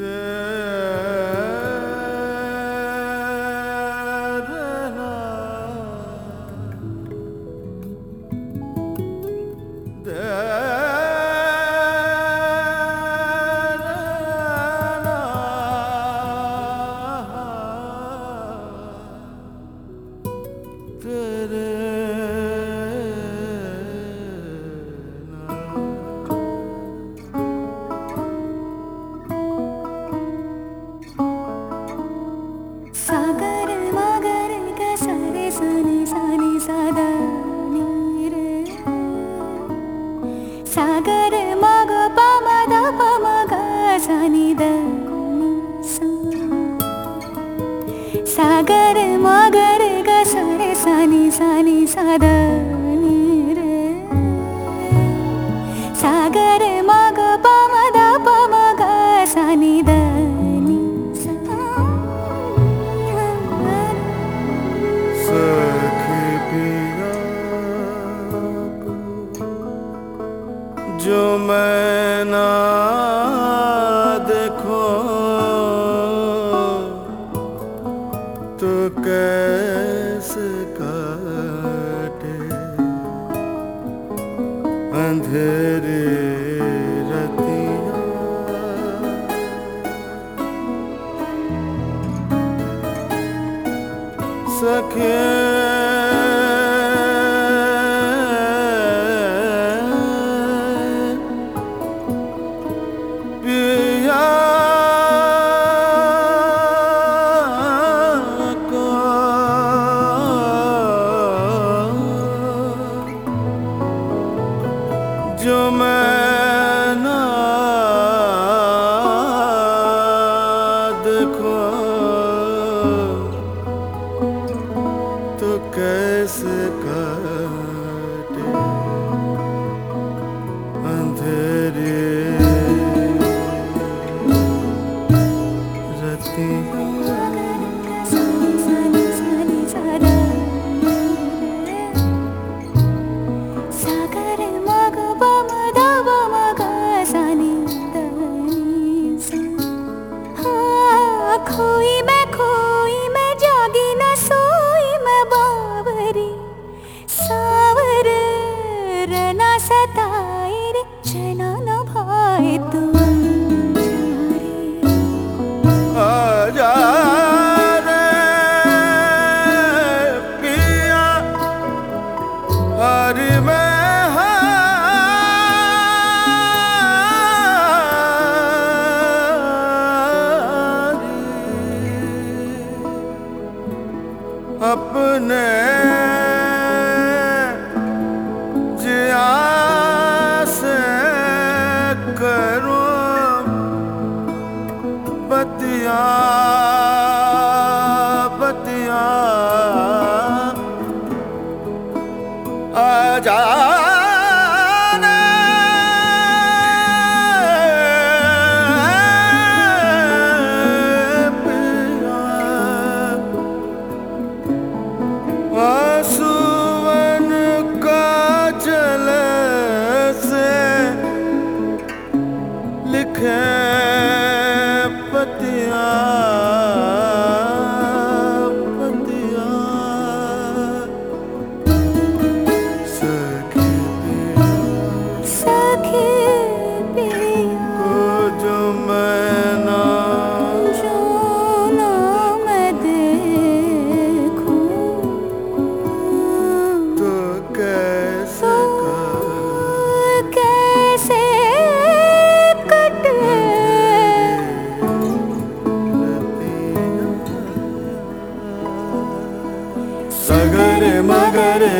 da da सागर मग पमद पमग सनिद जो मैं देखो। तो कैसे काटे अंधेरे रतिया? सखे अपने जिया से करो बतिया बतिया। आजा